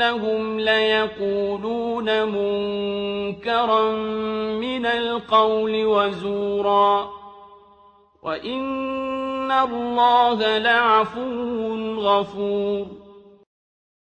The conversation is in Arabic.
وَإِنَّهُمْ لَيَقُولُونَ مُنكَرًا مِّنَ الْقَوْلِ وَزُورًا ۚ. وَإِنَّ اللَّهَ لَعَفُوٌّ غَفُورٌ.